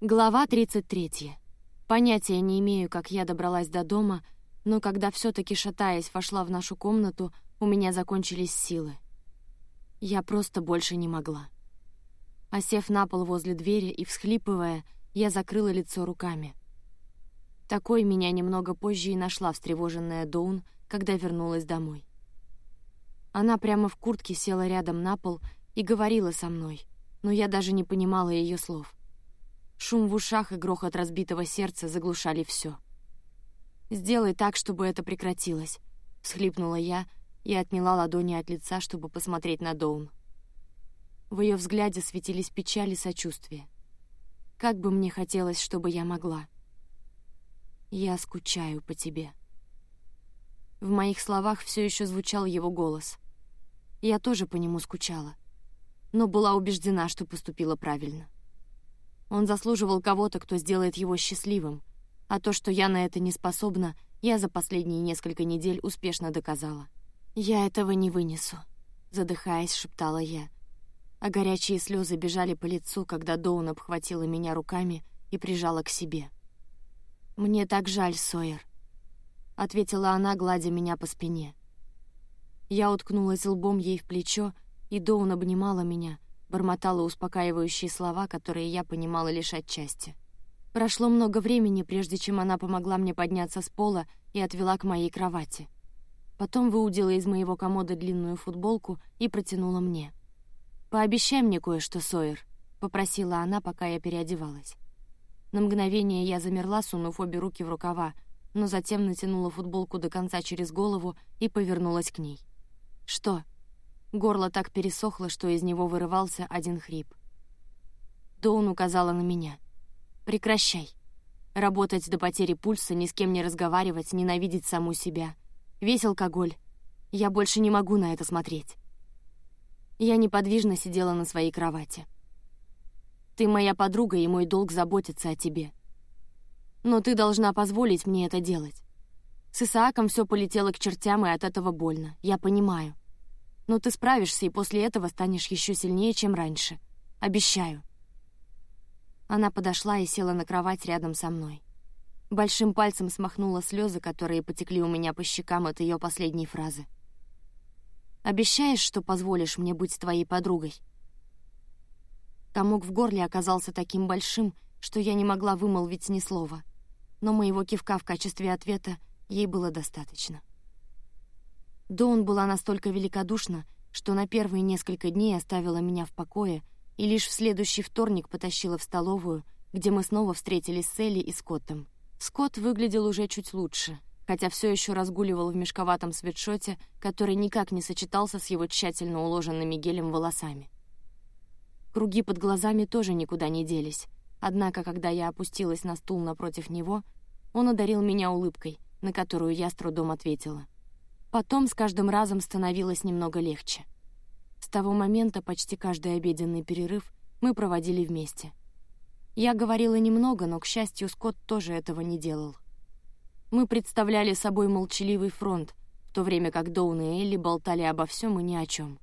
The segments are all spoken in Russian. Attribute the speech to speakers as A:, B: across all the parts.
A: Глава 33. Понятия не имею, как я добралась до дома, но когда все таки шатаясь вошла в нашу комнату, у меня закончились силы. Я просто больше не могла. Осев на пол возле двери и всхлипывая, я закрыла лицо руками. Такой меня немного позже и нашла встревоженная Доун, когда вернулась домой. Она прямо в куртке села рядом на пол и говорила со мной, но я даже не понимала ее слов. Шум в ушах и грохот разбитого сердца заглушали все. «Сделай так, чтобы это прекратилось», — всхлипнула я и отняла ладони от лица, чтобы посмотреть на Доун. В ее взгляде светились печаль и сочувствие. Как бы мне хотелось, чтобы я могла. «Я скучаю по тебе». В моих словах все еще звучал его голос. Я тоже по нему скучала, но была убеждена, что поступила правильно. Он заслуживал кого-то, кто сделает его счастливым, а то, что я на это не способна, я за последние несколько недель успешно доказала. «Я этого не вынесу», — задыхаясь, шептала я. А горячие слезы бежали по лицу, когда Доун обхватила меня руками и прижала к себе. «Мне так жаль, Сойер», — ответила она, гладя меня по спине. Я уткнулась лбом ей в плечо, и Доун обнимала меня, бормотала успокаивающие слова, которые я понимала лишь отчасти. Прошло много времени, прежде чем она помогла мне подняться с пола и отвела к моей кровати. Потом выудила из моего комода длинную футболку и протянула мне. «Пообещай мне кое-что, Сойер», — попросила она, пока я переодевалась. На мгновение я замерла, сунув обе руки в рукава, но затем натянула футболку до конца через голову и повернулась к ней. «Что?» Горло так пересохло, что из него вырывался один хрип. Доун указала на меня. «Прекращай. Работать до потери пульса, ни с кем не разговаривать, ненавидеть саму себя. Весь алкоголь. Я больше не могу на это смотреть». Я неподвижно сидела на своей кровати. «Ты моя подруга, и мой долг заботиться о тебе. Но ты должна позволить мне это делать. С Исааком все полетело к чертям, и от этого больно. Я понимаю. Но ты справишься, и после этого станешь еще сильнее, чем раньше. Обещаю». Она подошла и села на кровать рядом со мной. Большим пальцем смахнула слезы, которые потекли у меня по щекам от ее последней фразы. «Обещаешь, что позволишь мне быть твоей подругой?» Комок в горле оказался таким большим, что я не могла вымолвить ни слова, но моего кивка в качестве ответа ей было достаточно. Доун была настолько великодушна, что на первые несколько дней оставила меня в покое и лишь в следующий вторник потащила в столовую, где мы снова встретились с Элли и Скоттом. Скотт выглядел уже чуть лучше, хотя все еще разгуливал в мешковатом свитшоте, который никак не сочетался с его тщательно уложенными гелем волосами. Круги под глазами тоже никуда не делись, однако, когда я опустилась на стул напротив него, он одарил меня улыбкой, на которую я с трудом ответила. Потом с каждым разом становилось немного легче. С того момента почти каждый обеденный перерыв мы проводили вместе. Я говорила немного, но, к счастью, Скотт тоже этого не делал. Мы представляли собой молчаливый фронт, в то время как Доун и Элли болтали обо всем и ни о чем.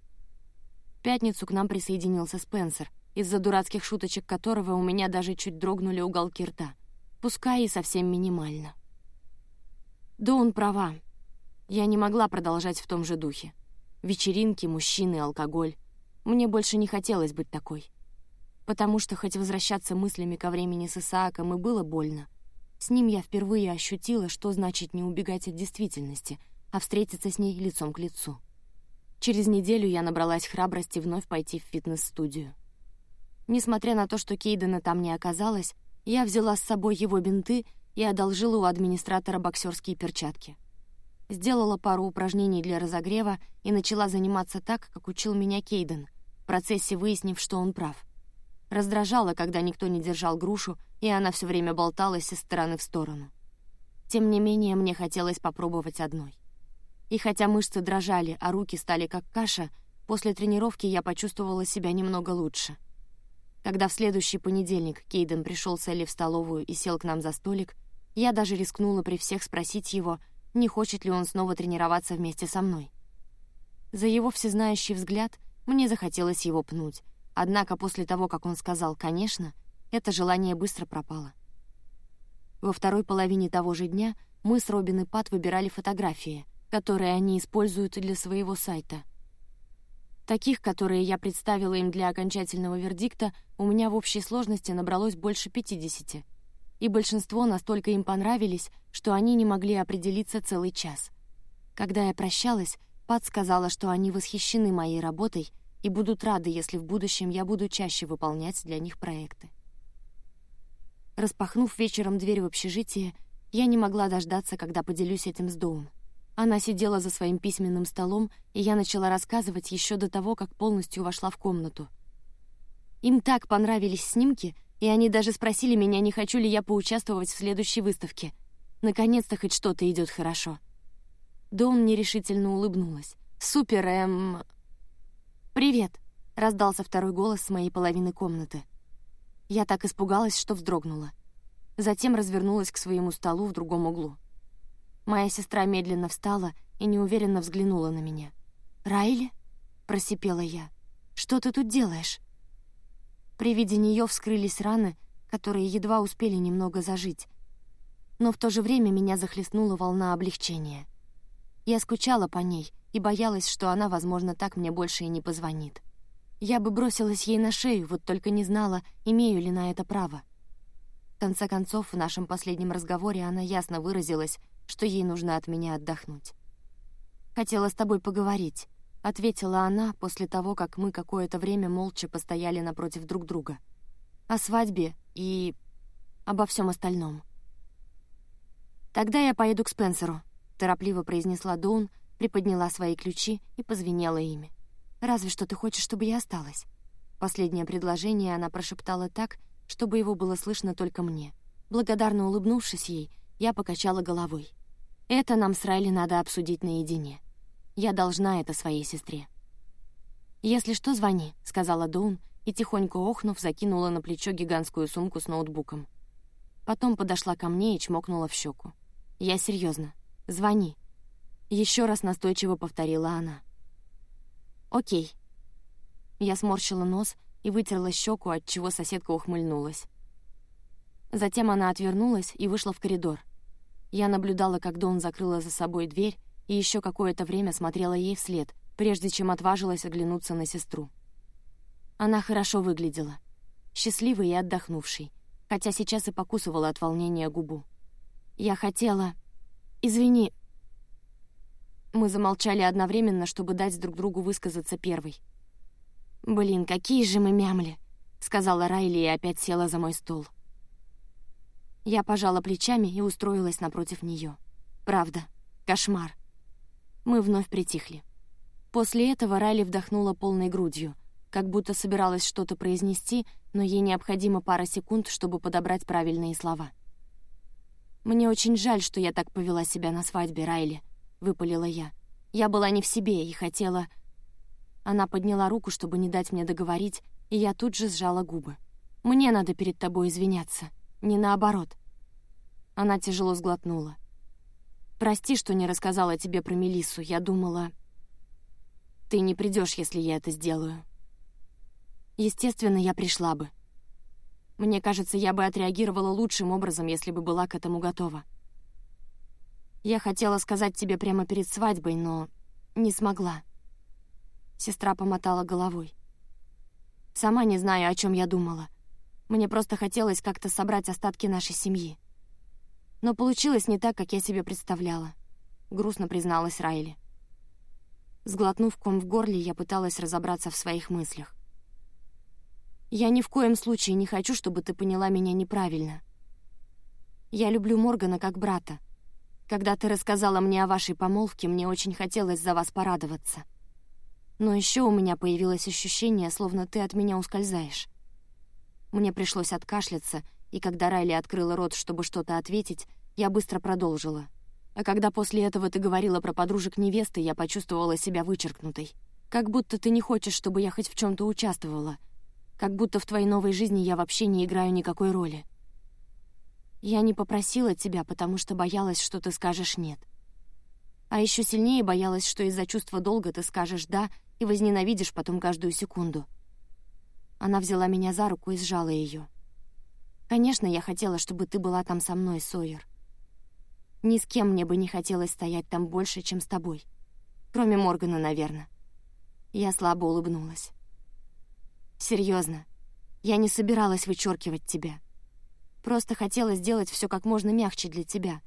A: В пятницу к нам присоединился Спенсер, из-за дурацких шуточек которого у меня даже чуть дрогнули уголки рта, пускай и совсем минимально. Доун права, я не могла продолжать в том же духе. Вечеринки, мужчины, алкоголь. Мне больше не хотелось быть такой. Потому что, хоть возвращаться мыслями ко времени с Исааком и было больно, с ним я впервые ощутила, что значит не убегать от действительности, а встретиться с ней лицом к лицу. Через неделю я набралась храбрости вновь пойти в фитнес-студию. Несмотря на то, что Кейдена там не оказалось, я взяла с собой его бинты и одолжила у администратора боксерские перчатки сделала пару упражнений для разогрева и начала заниматься так, как учил меня Кейден, в процессе выяснив, что он прав. Раздражало, когда никто не держал грушу, и она все время болталась из стороны в сторону. Тем не менее, мне хотелось попробовать одной. И хотя мышцы дрожали, а руки стали как каша, после тренировки я почувствовала себя немного лучше. Когда в следующий понедельник Кейден пришел с Элли в столовую и сел к нам за столик, я даже рискнула при всех спросить его, не хочет ли он снова тренироваться вместе со мной. За его всезнающий взгляд мне захотелось его пнуть, однако после того, как он сказал «конечно», это желание быстро пропало. Во второй половине того же дня мы с Робин и Пат выбирали фотографии, которые они используют для своего сайта. Таких, которые я представила им для окончательного вердикта, у меня в общей сложности набралось больше 50, и большинство настолько им понравились, что они не могли определиться целый час. Когда я прощалась, Пат сказала, что они восхищены моей работой и будут рады, если в будущем я буду чаще выполнять для них проекты. Распахнув вечером дверь в общежитие, я не могла дождаться, когда поделюсь этим с Доун. Она сидела за своим письменным столом, и я начала рассказывать еще до того, как полностью вошла в комнату. Им так понравились снимки, и они даже спросили меня, не хочу ли я поучаствовать в следующей выставке. Наконец-то хоть что-то идет хорошо. Доун нерешительно улыбнулась. Супер, эм. Привет, раздался второй голос с моей половины комнаты. Я так испугалась, что вздрогнула. Затем развернулась к своему столу в другом углу. Моя сестра медленно встала и неуверенно взглянула на меня. Райли, просипела я, что ты тут делаешь? При виде нее вскрылись раны, которые едва успели немного зажить, но в то же время меня захлестнула волна облегчения. Я скучала по ней и боялась, что она, возможно, так мне больше и не позвонит. Я бы бросилась ей на шею, вот только не знала, имею ли на это право. В конце концов, в нашем последнем разговоре она ясно выразилась, что ей нужно от меня отдохнуть. «Хотела с тобой поговорить», — ответила она после того, как мы какое-то время молча постояли напротив друг друга. «О свадьбе и... обо всем остальном». «Тогда я поеду к Спенсеру», — торопливо произнесла Доун, приподняла свои ключи и позвенела ими. Разве что ты хочешь, чтобы я осталась. Последнее предложение она прошептала так, чтобы его было слышно только мне. Благодарно улыбнувшись ей, я покачала головой. Это нам с Райли надо обсудить наедине. Я должна это своей сестре. Если что, звони, сказала Доун и тихонько охнув закинула на плечо гигантскую сумку с ноутбуком. Потом подошла ко мне и чмокнула в щеку. Я серьезно. Звони. Еще раз настойчиво повторила она. Окей. Я сморщила нос и вытерла щеку, от чего соседка ухмыльнулась. Затем она отвернулась и вышла в коридор. Я наблюдала, как Дон закрыла за собой дверь, и еще какое-то время смотрела ей вслед, прежде чем отважилась оглянуться на сестру. Она хорошо выглядела, счастливой и отдохнувшей, хотя сейчас и покусывала от волнения губу. Я хотела... Извини, мы замолчали одновременно, чтобы дать друг другу высказаться первой. Блин, какие же мы мямли, сказала Райли и опять села за мой стол. Я пожала плечами и устроилась напротив нее. Правда, кошмар. Мы вновь притихли. После этого Райли вдохнула полной грудью, как будто собиралась что-то произнести, но ей необходимо пара секунд, чтобы подобрать правильные слова. Мне очень жаль, что я так повела себя на свадьбе, Райли, выпалила я. Я была не в себе и хотела. Она подняла руку, чтобы не дать мне договорить, и я тут же сжала губы. Мне надо перед тобой извиняться, не наоборот. Она тяжело сглотнула. Прости, что не рассказала тебе про Мелиссу. Я думала, ты не придешь, если я это сделаю. Естественно, я пришла бы. Мне кажется, я бы отреагировала лучшим образом, если бы была к этому готова. Я хотела сказать тебе прямо перед свадьбой, но не смогла. Сестра помотала головой. Сама не знаю, о чем я думала. Мне просто хотелось как-то собрать остатки нашей семьи. Но получилось не так, как я себе представляла. Грустно призналась Райли. Сглотнув ком в горле, я пыталась разобраться в своих мыслях. Я ни в коем случае не хочу, чтобы ты поняла меня неправильно. Я люблю Моргана как брата, когда ты рассказала мне о вашей помолвке, мне очень хотелось за вас порадоваться. Но еще у меня появилось ощущение, словно ты от меня ускользаешь. Мне пришлось откашляться, и когда Райли открыла рот, чтобы что-то ответить, я быстро продолжила. А когда после этого ты говорила про подружек невесты, я почувствовала себя вычеркнутой. Как будто ты не хочешь, чтобы я хоть в чем-то участвовала. Как будто в твоей новой жизни я вообще не играю никакой роли. Я не попросила тебя, потому что боялась, что ты скажешь нет. А еще сильнее боялась, что из-за чувства долга ты скажешь да и возненавидишь потом каждую секунду. Она взяла меня за руку и сжала ее. Конечно, я хотела, чтобы ты была там со мной, Сойер. Ни с кем мне бы не хотелось стоять там больше, чем с тобой. Кроме Моргана, наверное. Я слабо улыбнулась. Серьезно, я не собиралась вычеркивать тебя. Просто хотела сделать все как можно мягче для тебя,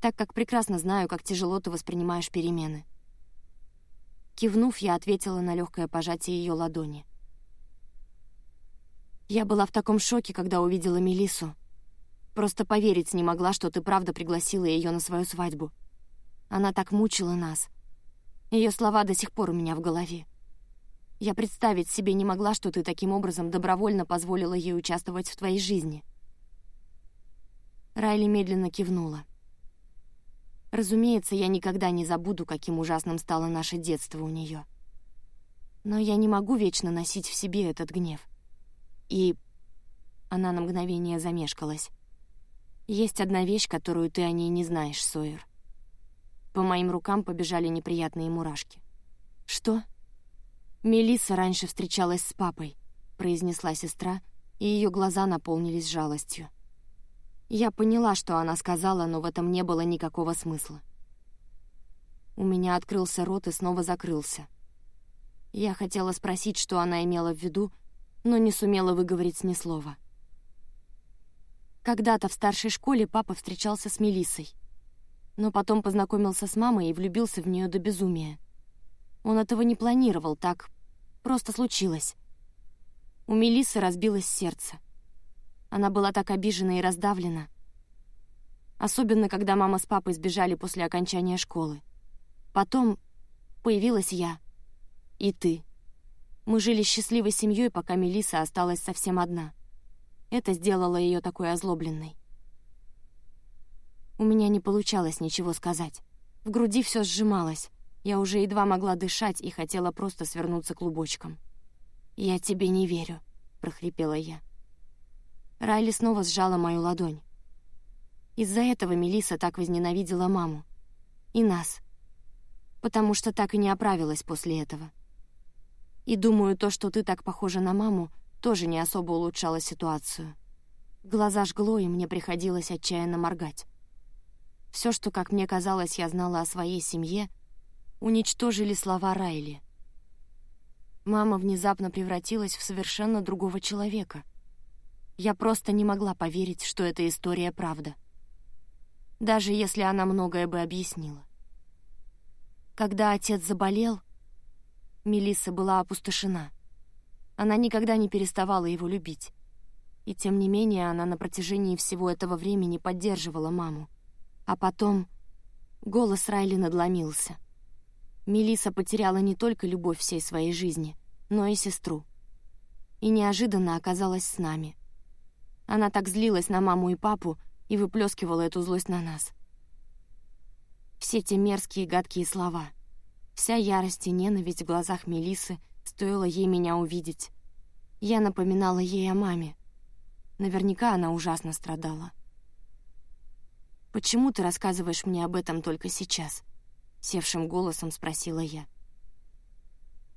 A: так как прекрасно знаю, как тяжело ты воспринимаешь перемены. Кивнув, я ответила на легкое пожатие ее ладони. Я была в таком шоке, когда увидела Мелису. Просто поверить не могла, что ты правда пригласила ее на свою свадьбу. Она так мучила нас. Ее слова до сих пор у меня в голове. Я представить себе не могла, что ты таким образом добровольно позволила ей участвовать в твоей жизни. Райли медленно кивнула. Разумеется, я никогда не забуду, каким ужасным стало наше детство у нее. Но я не могу вечно носить в себе этот гнев. И... Она на мгновение замешкалась. Есть одна вещь, которую ты о ней не знаешь, Сойер. По моим рукам побежали неприятные мурашки. Что? Мелисса раньше встречалась с папой, произнесла сестра, и ее глаза наполнились жалостью. Я поняла, что она сказала, но в этом не было никакого смысла. У меня открылся рот и снова закрылся. Я хотела спросить, что она имела в виду, но не сумела выговорить ни слова. Когда-то в старшей школе папа встречался с Мелиссой, но потом познакомился с мамой и влюбился в нее до безумия. Он этого не планировал, так просто случилось. У Мелиссы разбилось сердце. Она была так обижена и раздавлена. Особенно, когда мама с папой сбежали после окончания школы. Потом появилась я. И ты. Мы жили счастливой семьей, пока Мелиса осталась совсем одна. Это сделало ее такой озлобленной. У меня не получалось ничего сказать. В груди все сжималось. Я уже едва могла дышать и хотела просто свернуться клубочком. «Я тебе не верю», — прохрипела я. Райли снова сжала мою ладонь. Из-за этого Мелиса так возненавидела маму. И нас. Потому что так и не оправилась после этого. И думаю, то, что ты так похожа на маму, тоже не особо улучшало ситуацию. Глаза жгло, и мне приходилось отчаянно моргать. Все, что, как мне казалось, я знала о своей семье, уничтожили слова Райли. Мама внезапно превратилась в совершенно другого человека — я просто не могла поверить, что эта история правда. Даже если она многое бы объяснила. Когда отец заболел, Мелисса была опустошена. Она никогда не переставала его любить. И тем не менее она на протяжении всего этого времени поддерживала маму. А потом голос Райли надломился. Мелисса потеряла не только любовь всей своей жизни, но и сестру. И неожиданно оказалась с нами — она так злилась на маму и папу и выплескивала эту злость на нас. Все те мерзкие гадкие слова, вся ярость и ненависть в глазах Мелисы стоило ей меня увидеть. Я напоминала ей о маме. Наверняка она ужасно страдала. «Почему ты рассказываешь мне об этом только сейчас?» — севшим голосом спросила я.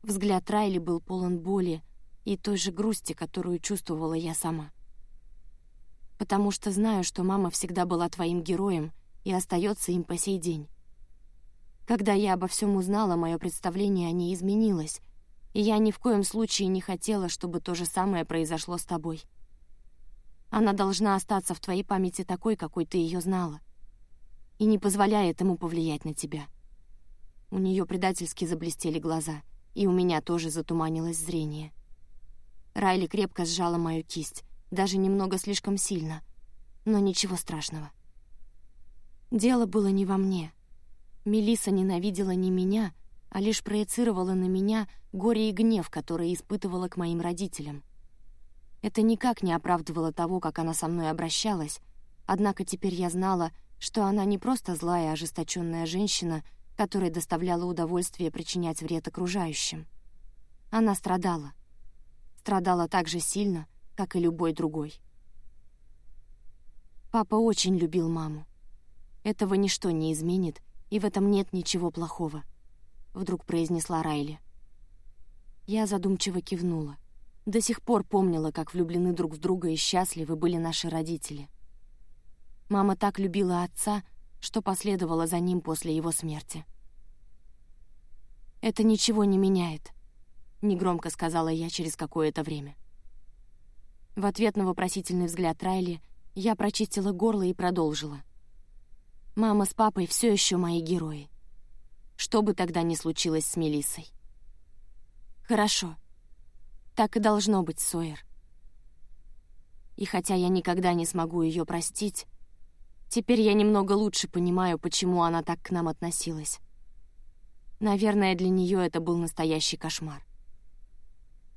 A: Взгляд Райли был полон боли и той же грусти, которую чувствовала я сама потому что знаю, что мама всегда была твоим героем и остается им по сей день. Когда я обо всем узнала, мое представление о ней изменилось, и я ни в коем случае не хотела, чтобы то же самое произошло с тобой. Она должна остаться в твоей памяти такой, какой ты ее знала, и не позволяя этому повлиять на тебя. У нее предательски заблестели глаза, и у меня тоже затуманилось зрение. Райли крепко сжала мою кисть, даже немного слишком сильно, но ничего страшного. Дело было не во мне. Мелиса ненавидела не меня, а лишь проецировала на меня горе и гнев, которые испытывала к моим родителям. Это никак не оправдывало того, как она со мной обращалась, однако теперь я знала, что она не просто злая, ожесточенная женщина, которой доставляло удовольствие причинять вред окружающим. Она страдала. Страдала так же сильно, как и любой другой. Папа очень любил маму. Этого ничто не изменит, и в этом нет ничего плохого, — вдруг произнесла Райли. Я задумчиво кивнула. До сих пор помнила, как влюблены друг в друга и счастливы были наши родители. Мама так любила отца, что последовала за ним после его смерти. «Это ничего не меняет», — негромко сказала я через какое-то время. В ответ на вопросительный взгляд Райли я прочистила горло и продолжила. «Мама с папой все еще мои герои. Что бы тогда ни случилось с Мелиссой. «Хорошо. Так и должно быть, Сойер. И хотя я никогда не смогу ее простить, теперь я немного лучше понимаю, почему она так к нам относилась. Наверное, для нее это был настоящий кошмар.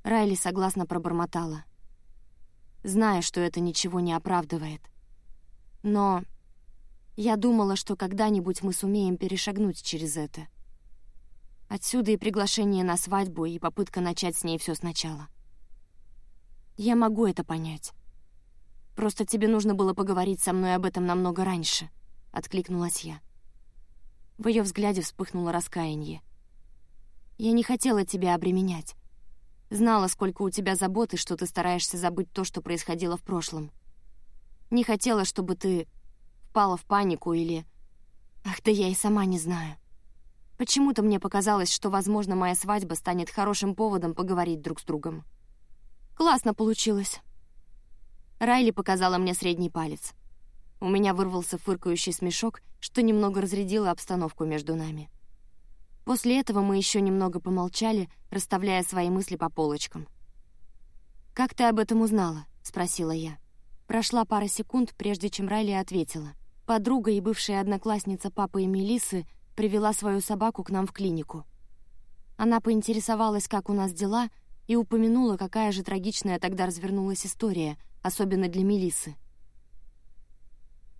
A: Райли согласно пробормотала. Зная, что это ничего не оправдывает. Но я думала, что когда-нибудь мы сумеем перешагнуть через это. Отсюда и приглашение на свадьбу, и попытка начать с ней все сначала. Я могу это понять. Просто тебе нужно было поговорить со мной об этом намного раньше, — откликнулась я. В ее взгляде вспыхнуло раскаяние. Я не хотела тебя обременять. Знала, сколько у тебя забот и что ты стараешься забыть то, что происходило в прошлом. Не хотела, чтобы ты впала в панику или... Ах, да я и сама не знаю. Почему-то мне показалось, что, возможно, моя свадьба станет хорошим поводом поговорить друг с другом. Классно получилось. Райли показала мне средний палец. У меня вырвался фыркающий смешок, что немного разрядило обстановку между нами. После этого мы еще немного помолчали, расставляя свои мысли по полочкам. «Как ты об этом узнала?» — спросила я. Прошла пара секунд, прежде чем Райли ответила. Подруга и бывшая одноклассница папы и Мелисы привела свою собаку к нам в клинику. Она поинтересовалась, как у нас дела, и упомянула, какая же трагичная тогда развернулась история, особенно для Мелисы.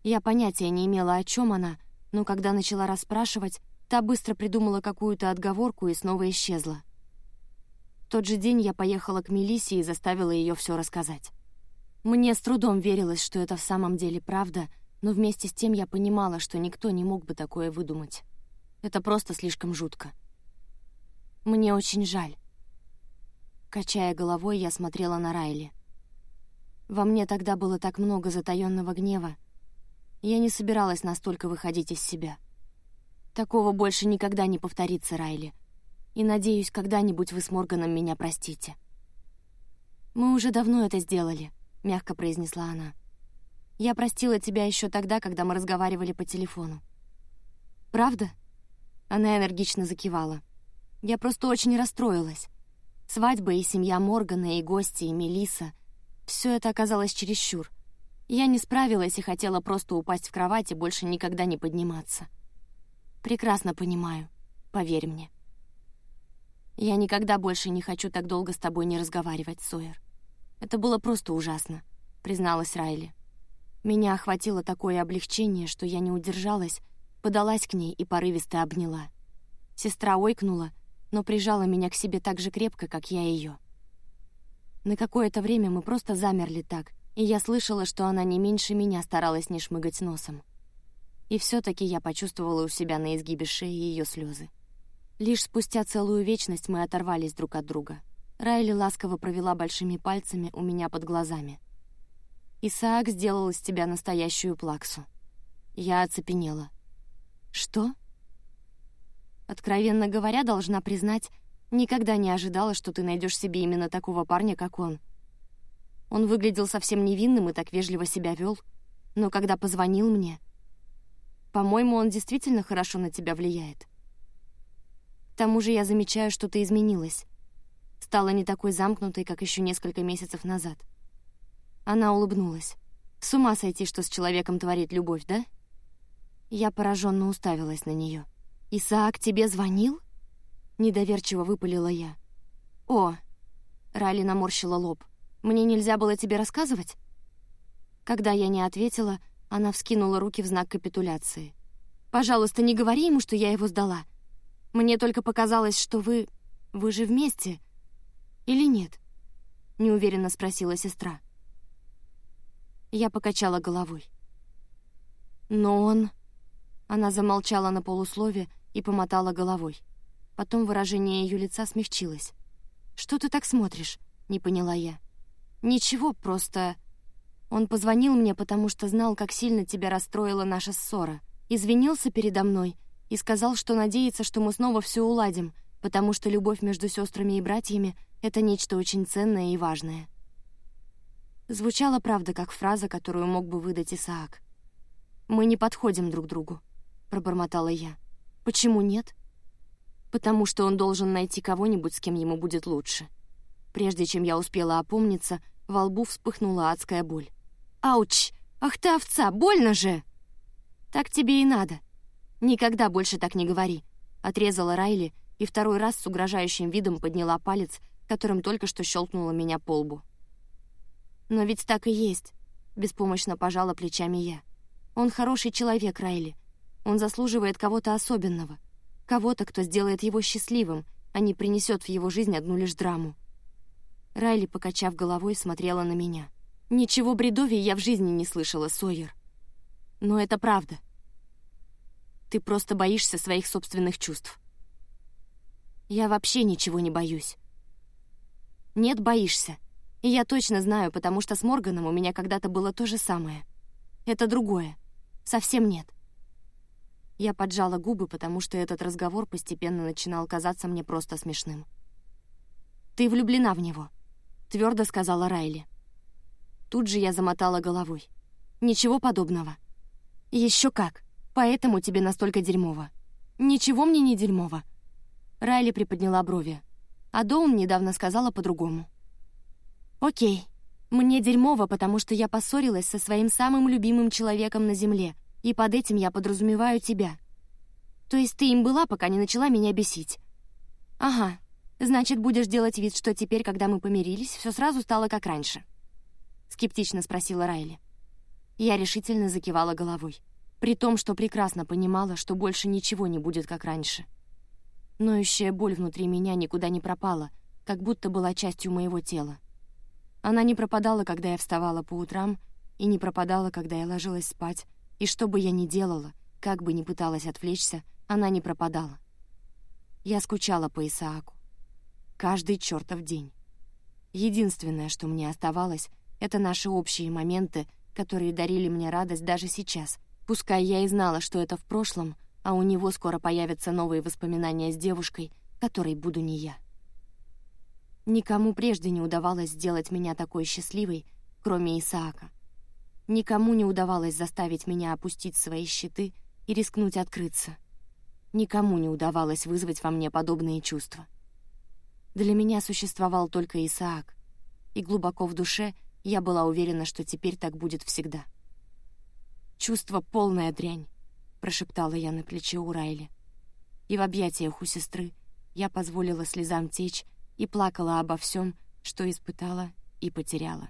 A: Я понятия не имела, о чем она, но когда начала расспрашивать, Та быстро придумала какую-то отговорку и снова исчезла. В тот же день я поехала к Мелиссе и заставила ее все рассказать. Мне с трудом верилось, что это в самом деле правда, но вместе с тем я понимала, что никто не мог бы такое выдумать. Это просто слишком жутко. Мне очень жаль. Качая головой, я смотрела на Райли. Во мне тогда было так много затаённого гнева. Я не собиралась настолько выходить из себя. Такого больше никогда не повторится, Райли. И надеюсь, когда-нибудь вы с Морганом меня простите. Мы уже давно это сделали, мягко произнесла она. Я простила тебя еще тогда, когда мы разговаривали по телефону. Правда? Она энергично закивала. Я просто очень расстроилась. Свадьба и семья Моргана, и гости, и Мелиса — все это оказалось чересчур. Я не справилась и хотела просто упасть в кровать и больше никогда не подниматься. Прекрасно понимаю, поверь мне. Я никогда больше не хочу так долго с тобой не разговаривать, Сойер. Это было просто ужасно, призналась Райли. Меня охватило такое облегчение, что я не удержалась, подалась к ней и порывисто обняла. Сестра ойкнула, но прижала меня к себе так же крепко, как я ее. На какое-то время мы просто замерли так, и я слышала, что она не меньше меня старалась не шмыгать носом. И все-таки я почувствовала у себя на изгибе шеи ее слезы. Лишь спустя целую вечность мы оторвались друг от друга. Райли ласково провела большими пальцами у меня под глазами. Исаак сделал из тебя настоящую плаксу. Я оцепенела. Что? Откровенно говоря, должна признать, никогда не ожидала, что ты найдешь себе именно такого парня, как он. Он выглядел совсем невинным и так вежливо себя вел, но когда позвонил мне, по-моему, он действительно хорошо на тебя влияет. К тому же я замечаю, что ты изменилась. Стала не такой замкнутой, как еще несколько месяцев назад. Она улыбнулась. С ума сойти, что с человеком творит любовь, да? Я пораженно уставилась на нее. Исаак тебе звонил? Недоверчиво выпалила я. О, Рали наморщила лоб. Мне нельзя было тебе рассказывать? Когда я не ответила, она вскинула руки в знак капитуляции. «Пожалуйста, не говори ему, что я его сдала. Мне только показалось, что вы... Вы же вместе. Или нет?» — неуверенно спросила сестра. Я покачала головой. «Но он...» Она замолчала на полуслове и помотала головой. Потом выражение ее лица смягчилось. «Что ты так смотришь? не поняла я. «Ничего, просто...» Он позвонил мне, потому что знал, как сильно тебя расстроила наша ссора. Извинился передо мной и сказал, что надеется, что мы снова все уладим, потому что любовь между сестрами и братьями — это нечто очень ценное и важное. Звучала правда, как фраза, которую мог бы выдать Исаак. «Мы не подходим друг другу», — пробормотала я. «Почему нет?» «Потому что он должен найти кого-нибудь, с кем ему будет лучше». Прежде чем я успела опомниться, во лбу вспыхнула адская боль. «Ауч! Ах ты овца! Больно же!» «Так тебе и надо. Никогда больше так не говори», — отрезала Райли и второй раз с угрожающим видом подняла палец, которым только что щелкнула меня по лбу. «Но ведь так и есть», — беспомощно пожала плечами я. «Он хороший человек, Райли. Он заслуживает кого-то особенного. Кого-то, кто сделает его счастливым, а не принесет в его жизнь одну лишь драму». Райли, покачав головой, смотрела на меня. Ничего бредовее я в жизни не слышала, Сойер. Но это правда. Ты просто боишься своих собственных чувств. Я вообще ничего не боюсь. Нет, боишься. И я точно знаю, потому что с Морганом у меня когда-то было то же самое. Это другое. Совсем нет. Я поджала губы, потому что этот разговор постепенно начинал казаться мне просто смешным. «Ты влюблена в него», — твердо сказала Райли. Тут же я замотала головой. Ничего подобного. Еще как. Поэтому тебе настолько дерьмово. Ничего мне не дерьмово. Райли приподняла брови. А Доун недавно сказала по-другому. Окей. Мне дерьмово, потому что я поссорилась со своим самым любимым человеком на Земле, и под этим я подразумеваю тебя. То есть ты им была, пока не начала меня бесить. Ага. Значит, будешь делать вид, что теперь, когда мы помирились, все сразу стало как раньше скептично спросила Райли. Я решительно закивала головой, при том, что прекрасно понимала, что больше ничего не будет как раньше. Ноющая боль внутри меня никуда не пропала, как будто была частью моего тела. Она не пропадала, когда я вставала по утрам, и не пропадала, когда я ложилась спать, и что бы я ни делала, как бы ни пыталась отвлечься, она не пропадала. Я скучала по Исааку. Каждый чертов день. Единственное, что мне оставалось, это наши общие моменты, которые дарили мне радость даже сейчас. Пускай я и знала, что это в прошлом, а у него скоро появятся новые воспоминания с девушкой, которой буду не я. Никому прежде не удавалось сделать меня такой счастливой, кроме Исаака. Никому не удавалось заставить меня опустить свои щиты и рискнуть открыться. Никому не удавалось вызвать во мне подобные чувства. Для меня существовал только Исаак, и глубоко в душе — я была уверена, что теперь так будет всегда. «Чувство — полная дрянь», — прошептала я на плече у Райли. И в объятиях у сестры я позволила слезам течь и плакала обо всем, что испытала и потеряла.